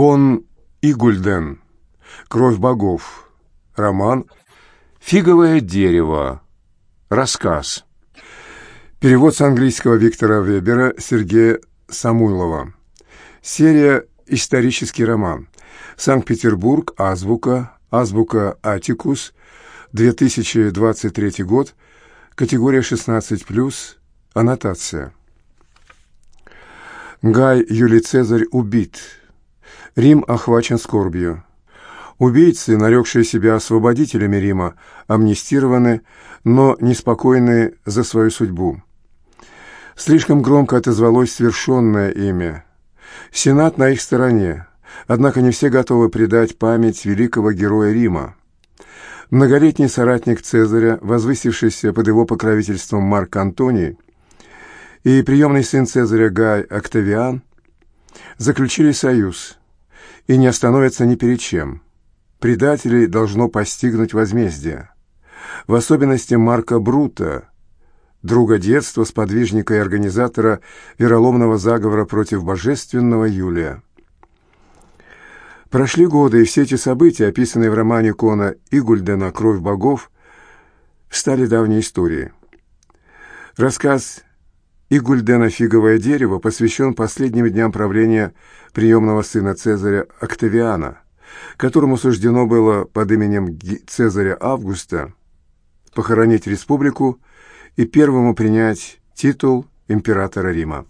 Кон Игульден. Кровь богов. Роман. Фиговое дерево. Рассказ. Перевод с английского Виктора Вебера Сергея Самуйлова. Серия «Исторический роман». Санкт-Петербург. Азбука. Азбука «Атикус». 2023 год. Категория 16+. Аннотация. Гай Юлий Цезарь убит. Рим охвачен скорбью. Убийцы, нарекшие себя освободителями Рима, амнистированы, но неспокойны за свою судьбу. Слишком громко отозвалось свершенное имя. Сенат на их стороне, однако не все готовы предать память великого героя Рима. Многолетний соратник Цезаря, возвысившийся под его покровительством Марк Антоний, и приемный сын Цезаря Гай Октавиан заключили союз и не остановятся ни перед чем. Предателей должно постигнуть возмездие. В особенности Марка Брута, друга детства, сподвижника и организатора вероломного заговора против божественного Юлия. Прошли годы, и все эти события, описанные в романе Кона Игульдена «Кровь богов», стали давней историей. Рассказ Игульдена «Фиговое дерево» посвящен последним дням правления приемного сына Цезаря Октавиана, которому суждено было под именем Цезаря Августа похоронить республику и первому принять титул императора Рима.